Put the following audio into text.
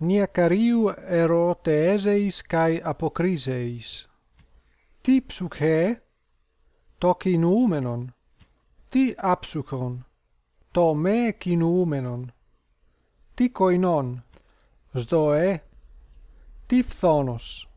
nia cariu eroteeseis kai apokriseis ti psuche toki noumenon ti apsukon to me kinoumenon ti koinon sdoe ti phthonos